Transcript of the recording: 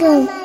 Pum.